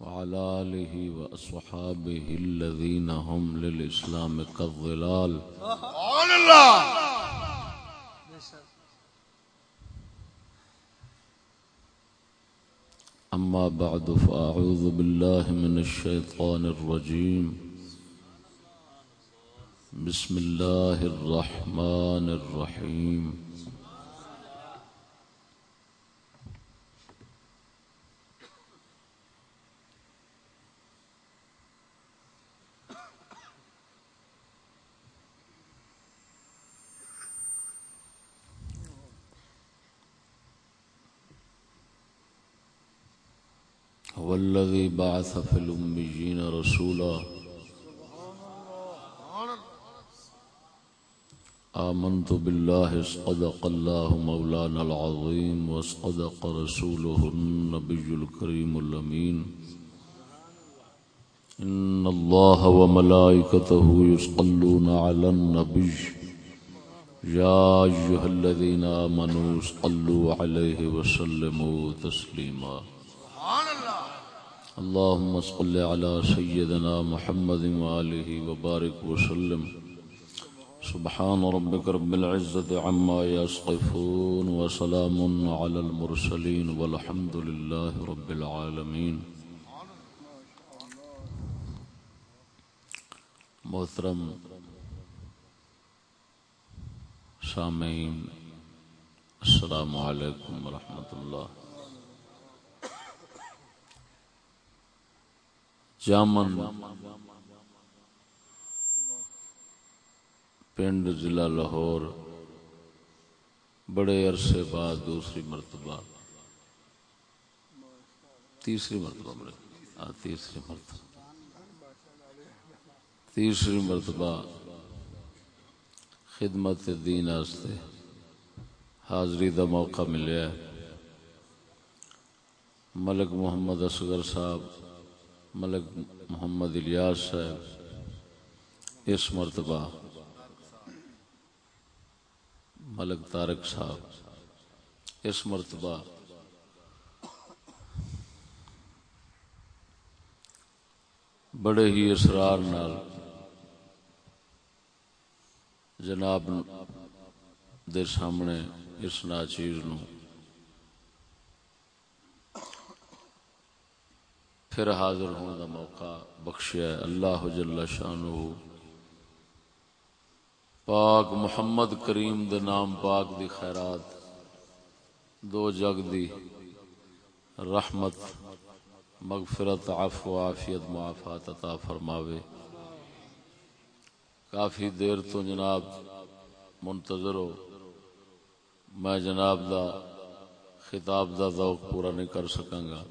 وعلى آله وأصحابه الذين هم للإسلام كالظلال. سبحان اللہ! أما بعد فأعوذ بالله من الشيطان الرجيم. بسم الله الرحمن الرحيم. بعث في الأميين رسولا. آمنت بالله، صدق الله مولانا العظيم، وصدق رسوله النبي الكريم الأمين. إن الله وملائكته يصلون على النبي. يا أيها الذين آمنوا صلوا عليه وسلموا تسليماً. اللهم صل على سيدنا محمد وآله وبارك وسلم. سبحان ربك رب العزة عما يصفون وسلام على المرسلين والحمد لله رب العالمين. محترم سامعین، السلام علیکم ورحمۃ اللہ. جامن، پنڈ ضلع لاہور، بڑے عرصے بعد دوسری مرتبہ، تیسری مرتبہ بڑے ہاں، تیسری مرتبہ تیسری مرتبہ خدمت دین آستے حاضری دا موقع ملیا ہے۔ ملک محمد اصغر صاحب ملک محمد الیاس صاحب، اس مرتبہ ملک تارک صاحب، اس مرتبہ بڑے ہی اسرار نال جناب دے سامنے اس ناچیز نو پھر حاضر ہونے کا موقع بخشیا اللہ جل شانہ پاک محمد کریم دے نام پاک دی خیرات، دو جگ دی رحمت، مغفرت، عفو، عافیت، معافات عطا فرماوے۔ کافی دیر تو جناب منتظر ہو۔ میں جناب دا خطاب دا ذوق پورا نہیں کر سکاں گا۔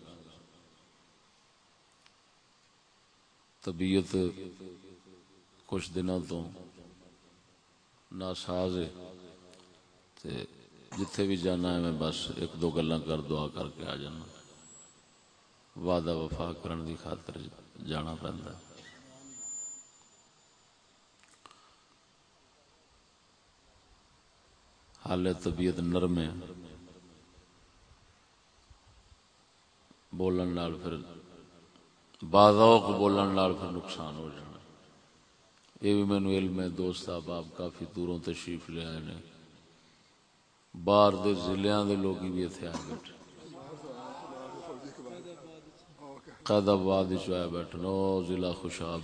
طبیعت کچھ دنوں تو ناساز ہے۔ جتھے بھی جانا ہے میں بس ایک دو گلا کر دعا کر کے آ جانا۔ وعدہ وفا کرن دی خاطر جانا پہنتا ہے۔ حال طبیعت نرم ہے۔ بولن نال پھر بازوق بولن نال پھر نقصان ہو جانا۔ یہ بھی مینو علم ہے، دوست آپ کافی دوروں تشریف لے آئے نے۔ باہر دے ضلع دے لوگ بھی اتنے آئے بیٹھے۔ قید آباد آئے بیٹھے ضلع خوشاب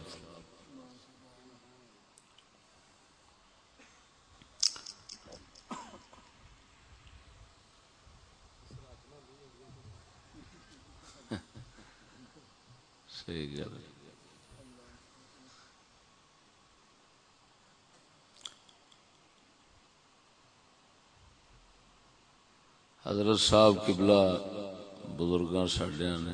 صحیح گل حضرت صاحب قبلہ بزرگاں سڈیا نے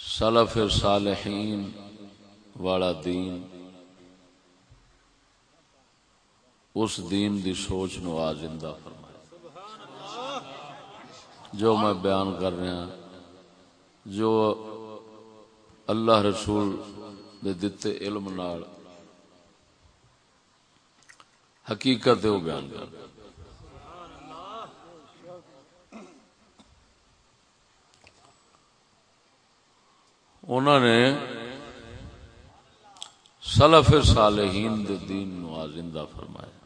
سلف صالحین والا دین اس دین دی سوچ نو آزندہ فرما جو میں بیان کر رہا ہوں، جو اللہ رسول نے دتے علم نال حقیقت ہے وہ بیان کر رہا انہوں نے سلف صالحین دے دین نو زندہ فرمایا۔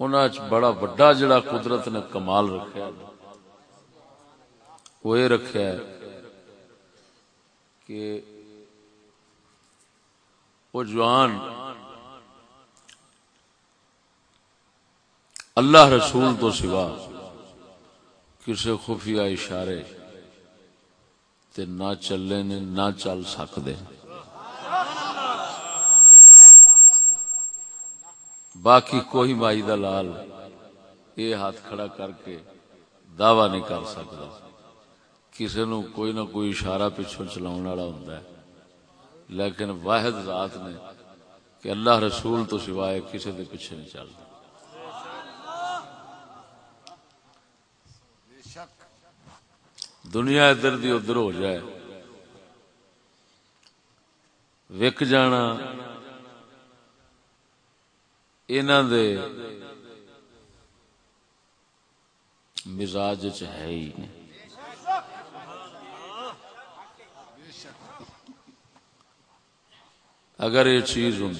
انہاں بڑا بڑا جڑا قدرت نے کمال رکھا وہ یہ رکھا ہے کہ وہ جوان اللہ رسول تو سوا کسی خفیہ اشارے تے نہ چلے نے نہ چل سکتے باقی کوئی مائی دلال یہ ہاتھ کھڑا کر کے دعوی نہیں کر سکتا۔ کسی نو کوئی نہ کوئی اشارہ پچھو چلاؤ والا ہوں لیکن واحد ذات نے کہ اللہ رسول تو سوائے کسی دے پیچھے نہیں چلتا۔ دنیا ادھر دی ادھر ہو جائے۔ وک جانا دے مزاج ہے ہی نہیں۔ اگر یہ چیز ہوں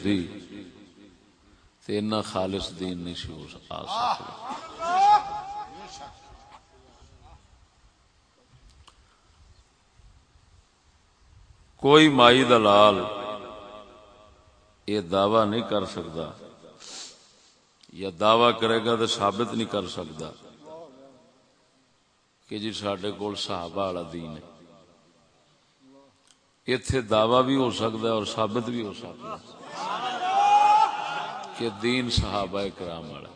تو اتنا خالص دین نہیں سی ہو سکتا۔ کوئی مائی دلال یہ دعوی نہیں کر سکتا۔ یا دعوی کرے گا تو ثابت نہیں کر سکتا کہ جی سڈے کول صحابہ والا دین ہے۔ اتے دعوی بھی ہو سکتا ہے اور ثابت بھی ہو سکتا ہے کہ دین صحابہ کرام والا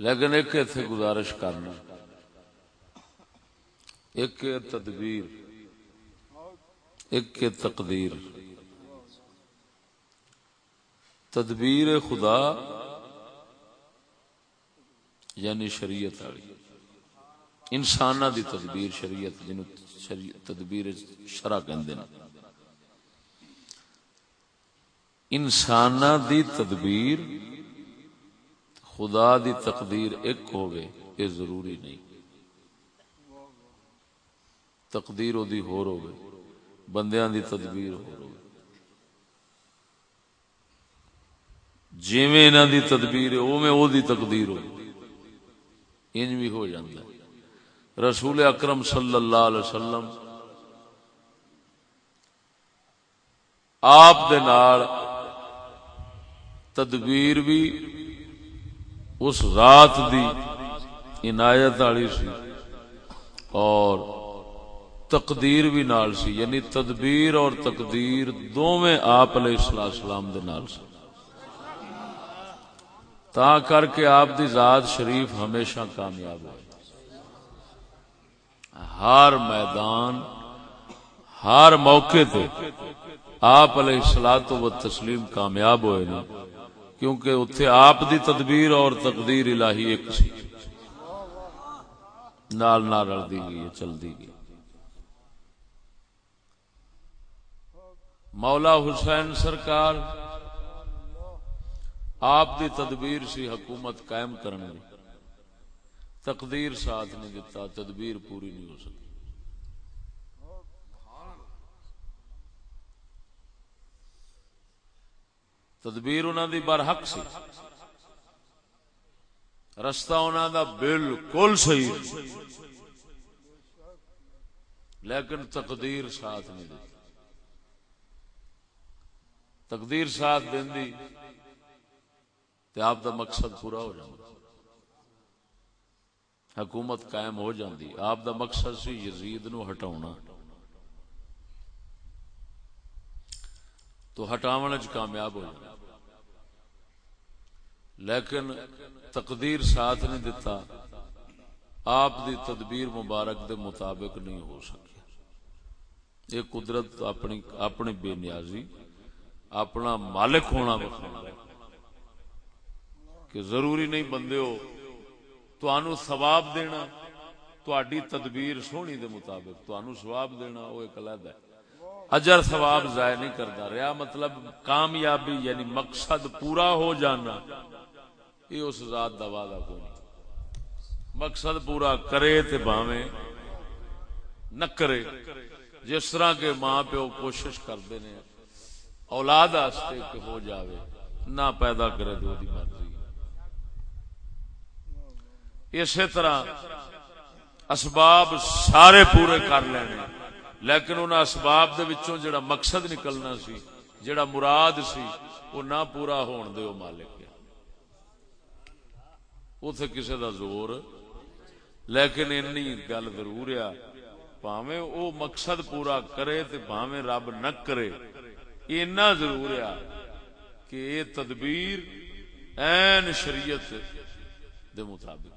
لیکن ایک اتنے گزارش کرنا۔ ایک تدبیر۔ ایک تقدیر۔ تدبیر خدا یعنی شریعت والی۔ انسان دی تدبیر شریعت جن تدبیر شرع کہندے انسان دی تدبیر خدا دی تقدیر ایک ہوگی یہ ضروری نہیں۔ تقدیر او دی ہور ہوگی بندیاں دی تدبیر ہور ہوگی جیویں انہاں دی تدبیر ہے، اوویں او دی تقدیر ہوگی انج بھی ہو جاندا ہے۔ رسول اکرم صلی اللہ علیہ وسلم آپ دے نال تدبیر بھی اس رات دی عنایت والی سی اور تقدیر بھی نال سی یعنی تدبیر اور تقدیر دونوں آپ علیہ السلام دے نال سی۔ تا کر کے آپ دی ذات شریف ہمیشہ کامیاب ہے ہر میدان، ہر موقع تے آپ علیہ السلام و تسلیم کامیاب ہوئے نا کیونکہ اتنے آپ دی تدبیر اور تقدیر الہی ایک سی۔ نال نال رل دی گئی چل دی گئی۔ مولا حسین سرکار، آپ دی تدبیر سی حکومت قائم کرنے تقدیر ساتھ نہیں دیتا تدبیر پوری نہیں ہو سکتی تدبیر انہوں دی برحق سی۔ رستہ انہوں دا بالکل صحیح لیکن تقدیر ساتھ نہیں دی۔ تقدیر ساتھ دین دی تے آپ دا مقصد پورا ہو جائے حکومت قائم ہو جاندی۔ آپ دا مقصد سی یزید نو ہٹاؤنا۔ تو ہٹاون کامیاب ہو جائے لیکن تقدیر ساتھ نہیں دیتا۔ آپ دی تدبیر مبارک دے مطابق نہیں ہو سکی یہ قدرت اپنی اپنی بے نیازی، اپنا مالک ہونا کہ ضروری نہیں بندے ہو تو ثواب دینا، تہاڈی تدبیر سونی دے مطابق تو ثواب دینا وہ ایک علیحدہ ہے۔ اجر ثواب ضائع نہیں کرتا رہا مطلب کامیابی یعنی مقصد پورا ہو جانا۔ یہ اس ذات دا وعدہ کوئی مقصد پورا کرے تے باویں نہ کرے۔ جس طرح کے ماں پیو کوشش کرتے ہیں، اولاد آستے کہ ہو جاوے، نہ پیدا کرے تو دی مرضی۔ اسی طرح اسباب سارے پورے کر لینے۔ لیکن ان اسباب دے وچوں جڑا مقصد نکلنا سی، جڑا مراد سی، وہ نہ پورا ہون دے مالک۔ اتے کسی دا زور۔ لیکن اینی گل ضرور ہے پاویں او مقصد پورا کرے تے پاویں رب نہ کرے۔ اینا ضرور ہے کہ یہ تدبیر این شریعت دے مطابق۔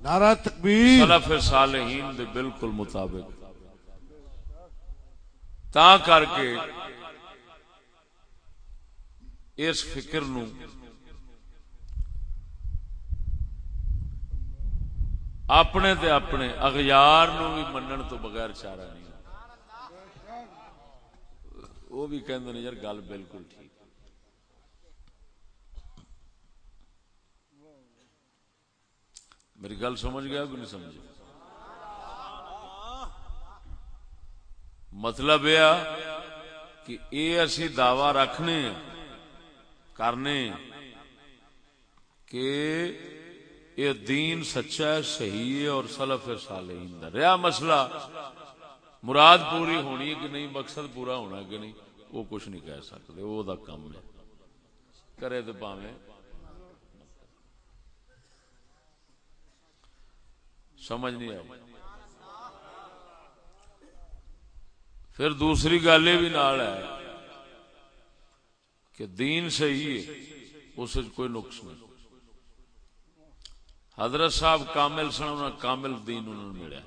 نعرہ تکبیر۔ سلف صالحین دے بالکل مطابق۔ تا کر کے اس فکر نو اپنے تے اپنے، اغیار نو بھی منن تو بغیر چارہ نہیں وہ بھی کہندے یار گل بالکل ٹھیک۔ میری گل سمجھ گیا کہ نہیں سمجھ مطلب یہ کہ اے اسی دعوی رکھنے، کرنے کہ یہ دین سچا ہے، صحیح ہے اور سلف صالحین دا۔ رہا مسئلہ، مراد پوری ہونی ہے کہ نہیں، مقصد پورا ہونا کہ نہیں، وہ کچھ نہیں کہہ سکتے، وہ دا کم ہے۔ کرے تو پاوے سمجھ نہیں آئی۔ پھر دوسری گل یہ بھی نال ہے کہ دین صحیح ہے، اس کوئی نقص نہیں۔ حضرت صاحب کامل سن کامل دین ملیا۔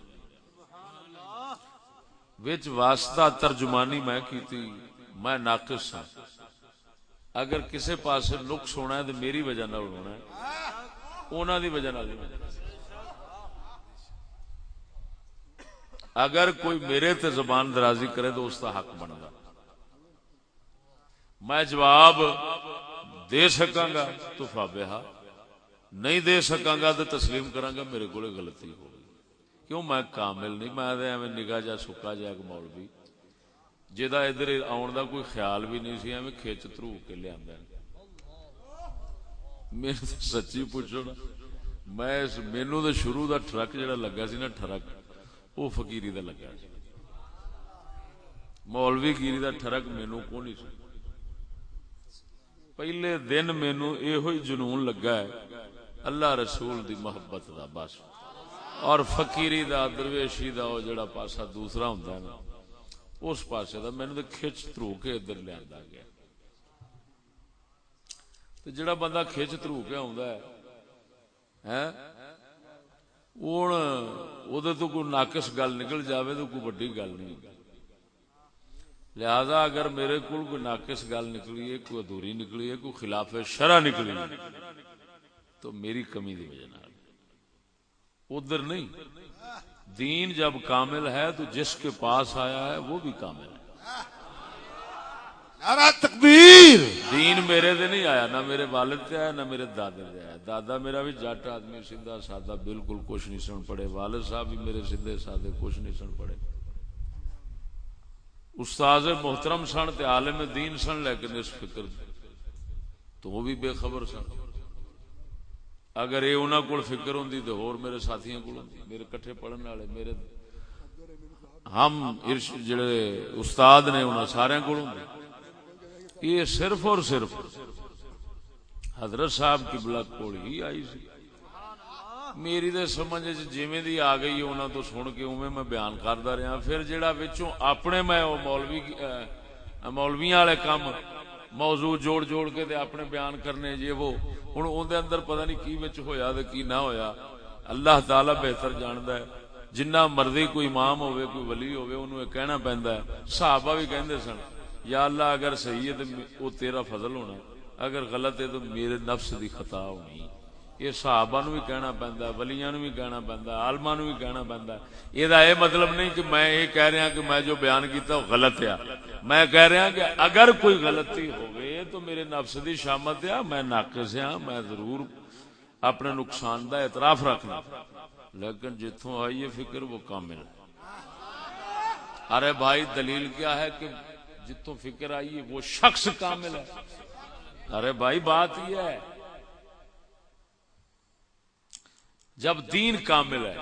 وچ واسطہ ترجمانی میں کیتی، میں ناقص ہاں۔ اگر کسے پاس نقص ہونا ہے تو میری وجہ نہ ہونا ہے۔ اونا دی وجہ نہ اگر کوئی میرے تے زبان درازی کرے تو اس کا حق بنتا میں جواب دے سکاں گا، تو فابہا نہیں دے سکا گا تو تسلیم کرا گا، میرے کو غلطی ہو گئی۔ کیوں؟ میں کامل نہیں، میں ایویں نگاہ جا سکا جا ایک مولوی۔ جا ادھر آن دا کوئی خیال بھی نہیں سی، ایویں کھچ ترو کے لیا میرے سچی پوچھو نا، میں مینو تو شروع دا ٹرک جڑا لگا سی نا، ٹرک وہ فکیری دا لگا سی۔ مولوی گیری دا ٹرک مینو کو نہیں سی پہلے دن مینو یہ جنون لگا ہے۔ اللہ رسول دی محبت دا بس۔ اور فقیری دا، درویشی دا، او جڑا پاسا دوسرا ہوندا ہے نا، اس پاسے دا مینوں تے کھچ ترو کے ادھر لیندا گیا۔ تے جڑا بندہ کھچ ترو کے ہوندا ہے، ہیں؟ ہن اودے تو کوئی ناقص گل نکل جاوے تو کوئی بڑی گل نہیں۔ لہذا اگر میرے کول کوئی ناقص گل نکلی ہے، کوئی ادھوری نکلی ہے، کوئی خلاف شرع نکلی ہے تو میری کمی دی وجہ ادھر نہیں۔ دین جب کامل ہے تو جس کے پاس آیا ہے وہ بھی کامل ہے۔ تکبیر۔ دین میرے دے نہیں آیا نہ میرے والد سے آیا نہ میرے دادے سے آیا۔ دادا میرا بھی جٹ آدمی سیدھا سادہ بالکل کچھ نہیں سن پڑے۔ والد صاحب بھی میرے سیدھے سادے کچھ نہیں سن پڑے۔ استاد محترم سن تے عالم دین سن لیکن اس فکر تو وہ بھی بے خبر سن۔ اگر یہ انہوں کو فکر ہوں تو ہور میرے ساتھیوں کو میرے کٹھے پڑھنے والے، میرے ہم جڑے استاد نے انہوں سارے کو یہ صرف اور صرف حضرت صاحب کی بلک کوڑ ہی آئی سی۔ میری تو سمجھ جی دی آ گئی انہوں تو سن کے اوے میں بیان کرتا رہا۔ پھر جڑا بچوں اپنے میں مولوی مولویاں والے کام موضوع جوڑ جوڑ کے دے اپنے بیان کرنے یہ وہ ہوں اندر اندر پتہ نہیں کی وچ ہویا تے کی نہ ہویا۔ اللہ تعالی بہتر جاندا ہے۔ جنہ مرضی کوئی امام ہوے کوئی ولی ہوے اونوں یہ کہنا پیندا ہے۔ صحابہ بھی کہندے سن، یا اللہ اگر صحیح ہے تے او تیرا فضل ہونا، اگر غلط ہے تو میرے نفس دی خطا ہونی۔ یہ صحابہ نو بھی کہنا پہندا ولیاں نو بھی کہنا پہندا عالماں نو بھی کہنا پہندا یہ دا مطلب نہیں کہ میں یہ کہہ رہا کہ میں جو بیان کیتا وہ غلط ہے۔ میں کہہ رہا کہ اگر کوئی غلطی ہوئے تو میرے نفس دی شامت ہے، میں ناقص ہاں میں ضرور اپنے نقصان دا اعتراف رکھنا۔ لیکن جتوں آئی فکر وہ کامل ہے۔ ارے بھائی، دلیل کیا ہے کہ جتوں فکر آئی ہے وہ شخص کامل ہے۔ ارے بھائی، بات یہ ہے جب دین کامل ہے،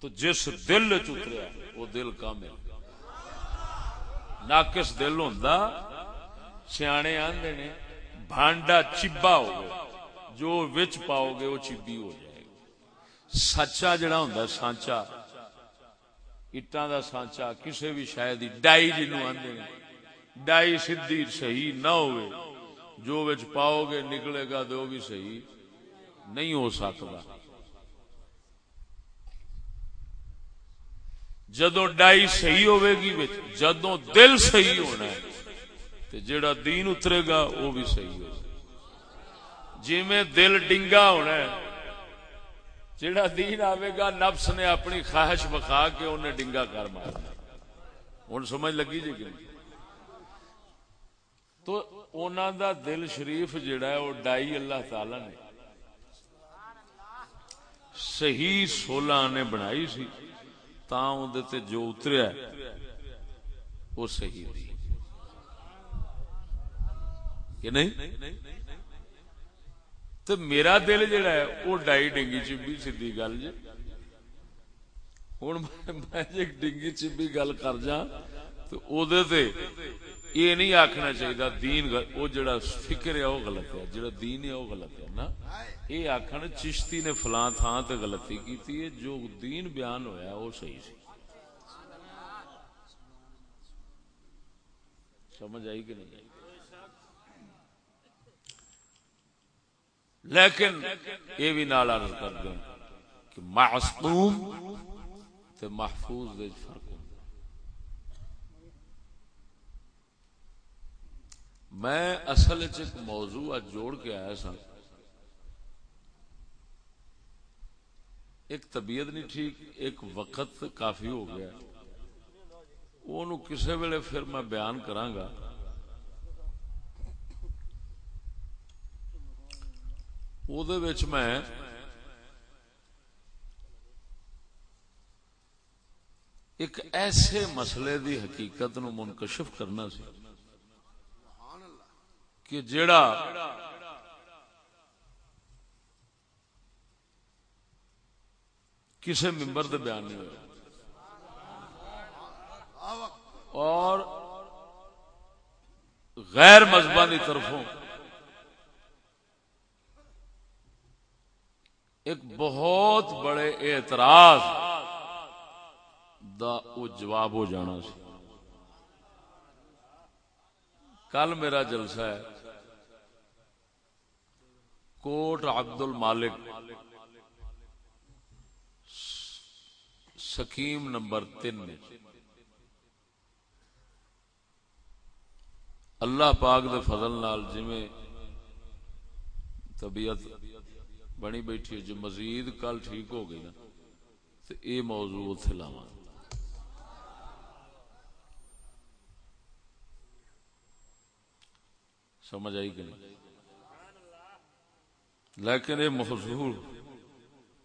تو جس دل چتریا وہ دل کامل ناقص دل ہوں سیانے آدھے نے، بھانڈا چبا ہو جو وچ پاؤ گے، وہ چیبی ہو جائے گا سچا جڑا ہوں سانچا۔ اٹان دا سانچا کسی بھی شاید ڈائی جنو آدھے ڈائی سیدھی صحیح نہ ہوئے۔ جو وچ پاؤ گے، نکلے گا تو بھی صحیح۔ نہیں ہو سکتا۔ جدو ڈائی صحیح ہوئے گی جدو دل صحیح ہونا ہے تو جڑا دین اترے گا وہ بھی صحیح ہو جی میں دل ڈنگا ہونا ہے جڑا دین آئے گا، نفس نے اپنی خواہش بخا کے انہیں ڈنگا کر مارنا۔ ہوں سمجھ لگی جی کہ تو انہوں دا دل شریف جڑا ہے وہ ڈائی اللہ تعالی نے۔ صحیح سولہ نے بنائی سی تا تے جو اتریا وہ صحیح دی۔ کہ نہیں؟ تو میرا دل جڑا ہے، وہ ڈائی ڈنگی چبی سی گل جی۔ ہوں میں ڈنگی چبی گل کر جا تو یہ نہیں آخنا چاہیے دین وہ جڑا فکر ہے وہ غلط ہے، جڑا دین ہے وہ غلط ہے نا؟ یہ آخر چشتی نے فلاں تھان تے غلطی کی جو دین بیان ہویا وہ صحیح سی۔ سمجھ آئی کہ نہیں؟ لیکن یہ بھی نال کر دیں کہ معصوم تے محفوظ دے جی فرق میں اصل ایک موضوع جوڑ کے آیا سا ایک طبیعت نہیں ٹھیک، ایک وقت کافی ہو گیا۔ وہ ویلے پھر میں بیان کرانگا میں ایک ایسے مسئلے دی حقیقت نو منکشف کرنا سی۔ کہ جڑا کسی ممبر دے بیان نہیں ہوا اور غیر مذہبانی طرفوں ایک بہت بڑے اعتراض دا وہ جواب ہو جانا سی۔ کل میرا جلسہ ہے۔ کوٹ عبد المالک، سکیم نمبر تین اللہ پاک دے فضل نال جی طبیعت بنی بیٹھی ہے، جو مزید کل ٹھیک ہو گئی نا تو یہ موضوع اتنے لاوا سمجھ آئی کہ نہیں؟ لیکن یہ محضور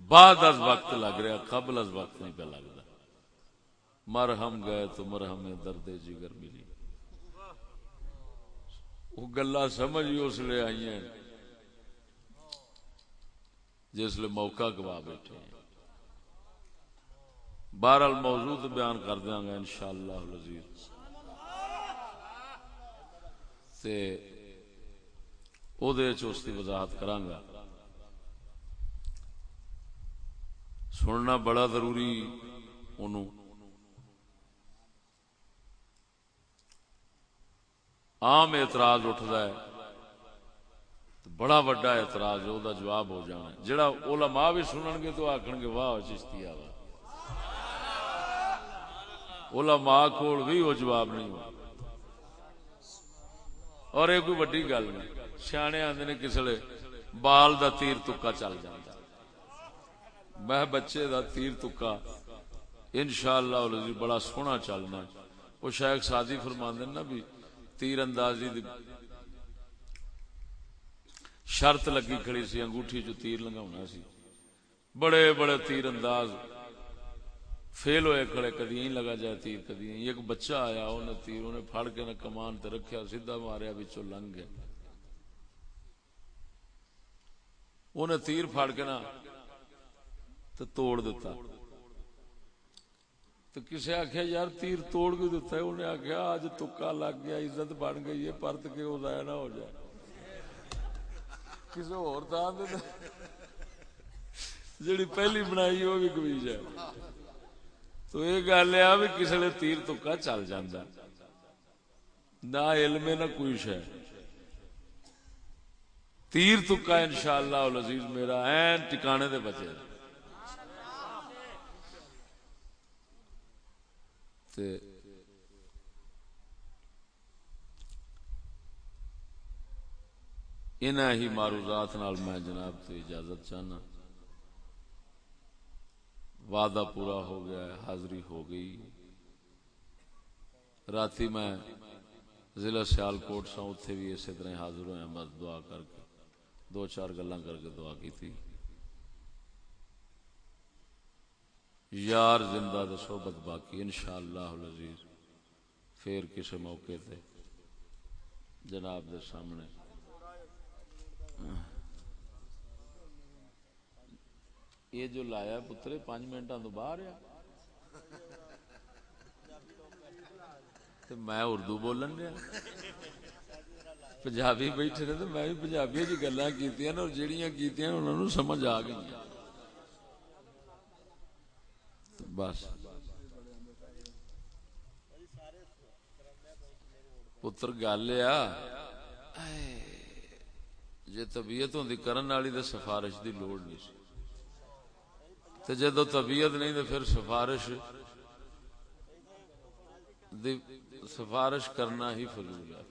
بعد از وقت لگ رہا قبل از وقت نہیں پہ لگتا مرہم گئے تو مرہم درد جگر ملی۔ وہ گلا سمجھ اس لیے آئی ہیں جس لیے موقع گوا بیٹھے ہیں۔ بہرحال موضوع بیان کر دیا گا ان شاء اللہ اس کی وضاحت کرانگا۔ سننا بڑا ضروری عام اعتراض اٹھتا ہے۔ بڑا وڈا اعتراض ہے جواب ہو جانا جڑا علماء بھی سنن گے تو آخر گے، واہ، چشتی آ علماء کول بھی وہ جواب نہیں ہوا اور یہ کوئی وڈی گل نہیں۔ سیانے آدھے نے کسلے، بال دا تیر تکا چل جاتا میں بچے دا تیر تکا۔ انشاءاللہ اللہ بڑا سونا چلنا وہ شاید سادی فرما نا بھی، تیر اندازی دی شرط لگی کھڑی سی، انگوٹھی جو تیر لگا سی۔ بڑے بڑے تیر انداز۔ فیل ہوئے کھڑے، کدی ہی لگا جائے تیر، کدی ایک بچہ آیا انہیں تیر انہیں پھڑ کے نہ کمان تے رکھیا، سیدھا ماریا بچوں لنگ گیا انہیں تیر پھڑ کے نہ تو توڑ دیتا۔ تو کسی آخیا یار تیر توڑ کے دیتا ہے؟ انہیں آخیا آج تکا لگ گیا، عزت بن گئی ہے، پرت کے وہ ضائع نہ ہو جائے۔ کسی اور تھان جڑی پہلی بنائی وہ بھی کمیج ہے۔ تو یہ گل ہے بھی کسی نے تیر تکا چل جانا نہ علم نہ کوئی شہ تیر تکا ان شاء اللہ میرا این ٹکانے دے بچے۔ Eh, ان ہی معروضات نال میں جناب تو اجازت چاہنا۔ وعدہ پورا ہو گیا ہے، حاضری ہو گئی۔ رات میں ضلع سیال کوٹ سا اتنے بھی اسی طرح حاضر ہوئے بس دعا کر کے، دو چار گلا کر کے دعا کی تھی۔ یار زندہ دے صحبت باقی انشاءاللہ العزیز، پھر کسی موقع تے۔ جناب دے سامنے۔ یہ جو لایا پترے، پانچ منٹوں تو باہر میں اردو بولن دیا۔ پنجابی بیٹھے تو میں بھی پنجابی جی گلا کی اور جہاں کی انہوں نے سمجھ آ گئی بس۔ پتر، گل آ جی طبیعت ہوں کرن والی تو سفارش دی لوڑ نہیں سی۔ جدو طبیعت نہیں تو پھر سفارش سفارش کرنا ہی فضول ہے۔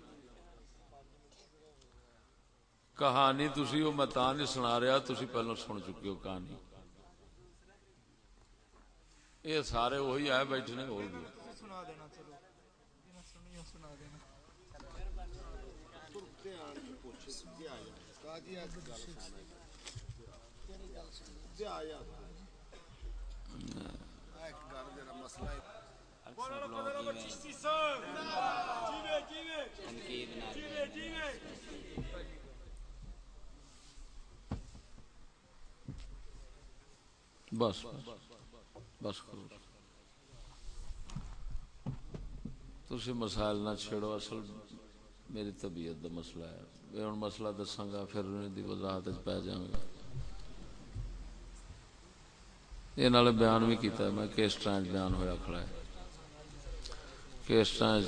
کہانی تھی وہ میں تا نہیں سنا رہا تھی پہلو سن چکے ہو کہانی۔ یہ سارے وہی آئے بیٹھے نے ہو گیا بس بس۔ بس کرو تھی مسائل نہ چھیڑو، اصل میری طبیعت کا مسئلہ ہے۔ میں ہوں مسئلہ دساگا پھر دی وضاحت پی جاؤں گا۔ یہ نال بیان بھی کیتا ہے، میں کس طرح بیان ہوا کھڑا ہے۔ کس طرح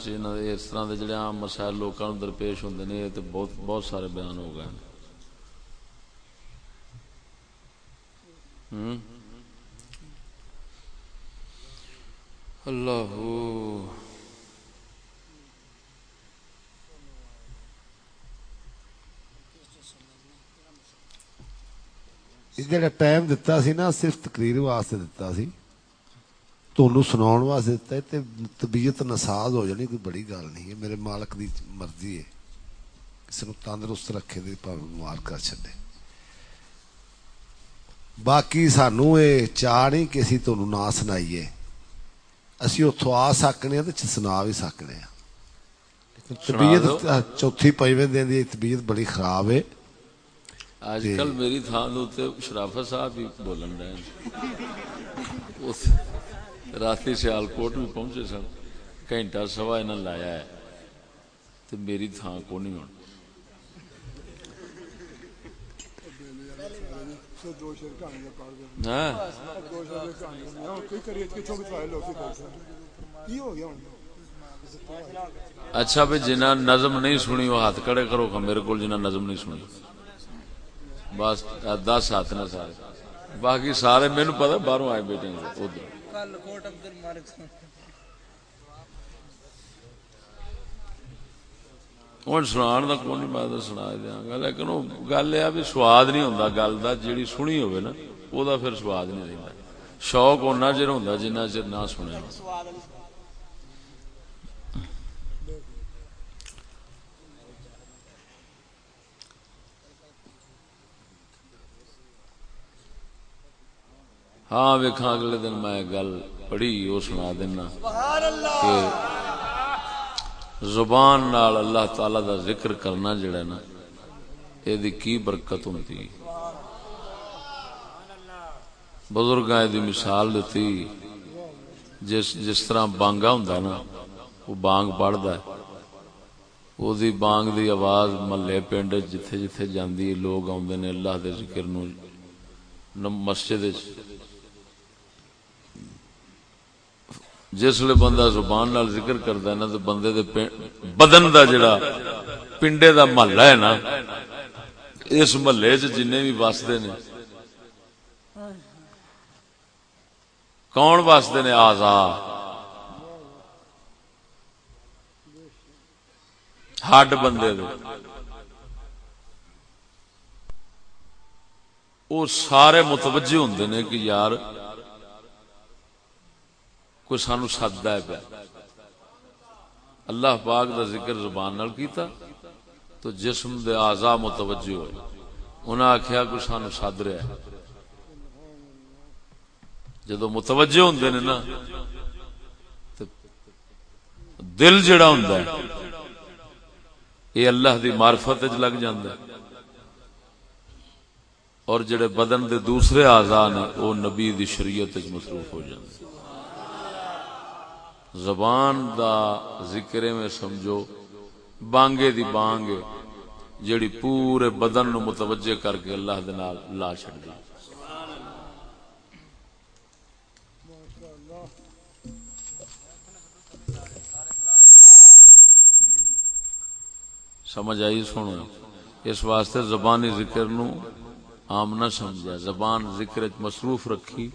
اس طرح کے جڑے عام مسائل لوگوں درپیش ہوں نے، یہ تو بہت بہت سارے بیان ہو گئے اللہ جڑا ٹائم دتا سی نا، صرف تقریر واسطے دتا سی۔ تہن سنا واسطے دتا ہے تے طبیعت نساز ہو جانی، کوئی بڑی گل نہیں ہے۔ میرے مالک دی مرضی ہے۔ کسی نو تندرست رکھے دے پر مار کر چڈے باقی سانو یہ چاہ نہیں کہ اسی تہن نہ سنائیے۔ اسی اتو آ سکنے تو سنا بھی سکنے طبیعت چوتھی پنجویں دن کی طبیعت بڑی خراب ہے آج کل میری تھان شرافت صاحب ہی بولن رہے رات سیال کوٹ بھی پہنچے سن گھنٹہ سوا انہیں لایا ہے تو میری تھان کو نہیں ہونا اچھا بھائی جنہ نظم نہیں سنی وہ ہاتھ کڑے کرو میرے کو جنہ نظم نہیں سنی۔ بس دس ہاتھ نے سارے۔ باقی سارے مینو پتا باہر آئے بیٹھے ادھر۔ ہوں سنا کون نہیں میں سنا دیا گا لیکن وہ گل یہ بھی سواد نہیں ہوں گل کا جیڑی سنی ہوئے نا وہ پھر سواد نہیں رہتا شوق اُنہ چر ہوں جنہ چر نہ سنیا ہاں ویکھا اگلے دن میں گل پڑھی وہ سنا دینا کہ زبان نال اللہ تعالی دا ذکر کرنا جڑا نا یہ کی برکت ہوں بزرگ دی مثال دیتی جس جس طرح بانگا ہوں نا، وہ بانگ پڑھتا ہے۔ وہ دی بانگ دی آواز محلے پنڈ جتھے جتھے جاندی، لوگ آدھے نے اللہ دے ذکر نو مسجد جسل بندہ زبان نال ذکر کرتا ہے نا، تو بندے دے بدن دا جڑا پنڈے دا محلہ ہے نا، اس محلے چ جن بھی وستے نے۔ کون وستے نے؟ آزاد ہڈ بندے دے۔ وہ سارے متوجہ ہوں نے کہ یار کوئی سانو سد ہے پیا اللہ پاک دا ذکر زبان نال کیتا تو جسم دے آزا متوجہ ہوئے انہاں آخیا کوئی سانو سد رہا ہے جدو متوجہ ہوں نے نا دل جڑا ہوں یہ اللہ دی معرفت لگ جاندہ ہے اور جڑے بدن دے دوسرے آزا نے وہ نبی دی شریعت مصروف ہو جاندے زبان دا ذکر میں سمجھو، بانگے دی بانگ جڑی پورے بدن نو متوجہ کر کے اللہ دے نال لا چھڑ دی۔ سمجھ آئی سنو، اس واسطے زبانی ذکر نو عام نہ سمجھا، زبان ذکر مصروف رکھی۔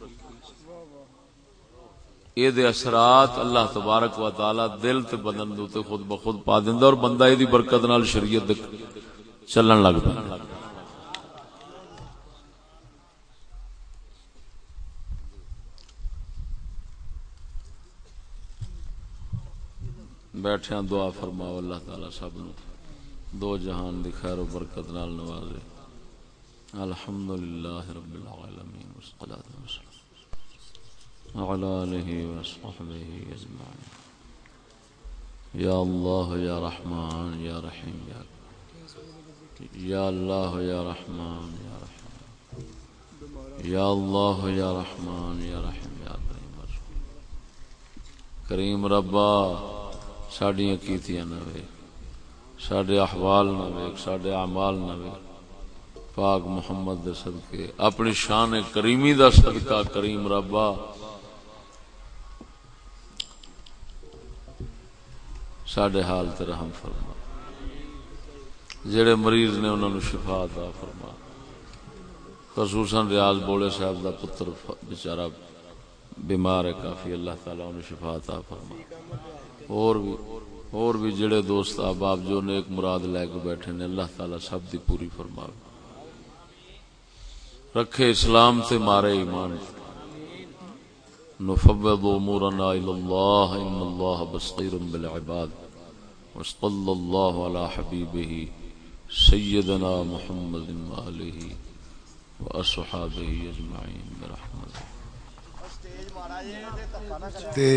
یہ اثرات اللہ تبارک و تعالی دل تے بدن دو تے خود بخود پا دیندا اور بندہ دی برکت نال شریعت چلن لگ پہ بیٹھے دعا فرماؤ اللہ تعالی سب نو۔ دو جہان دی خیر و برکت نال نوازے۔ الحمدللہ رب العالمین، والصلاة والسلام۔ وعلى آله وصحبه أجمعين. يا الله يا رحمن يا رحيم يا يا الله يا رحمن يا رحيم. يا الله يا رحمن يا رحيم يا كريم کریم ربا ساڈیاں کیتیاں نہ وے. ساڈے احوال نہ وے ساڈے اعمال نہ وے. پاک محمد دے صدقے، اپنی شان کریمی دا صدقہ، کریم ربا. سڈے حال تے رحم فرما۔ جڑے مریض نے انہوں نے شفا عطا فرما۔ خصوصاً ریاض بولے صاحب دا پتر بیچارہ بیمار ہے، کافی اللہ تعالیٰ انہیں شفا عطا فرما۔ اور بھی اور بھی جڑے دوست احباب جو نیک مراد لے کے بیٹھے نے، اللہ تعالیٰ سب دی پوری فرما۔ رکھے اسلام تے مارے ایمان۔ تے نفوض امورنا الى الله، ان الله بصير بالعباد. وصلى الله على حبيبه سيدنا محمد واله وأصحابه اجمعين برحمته تے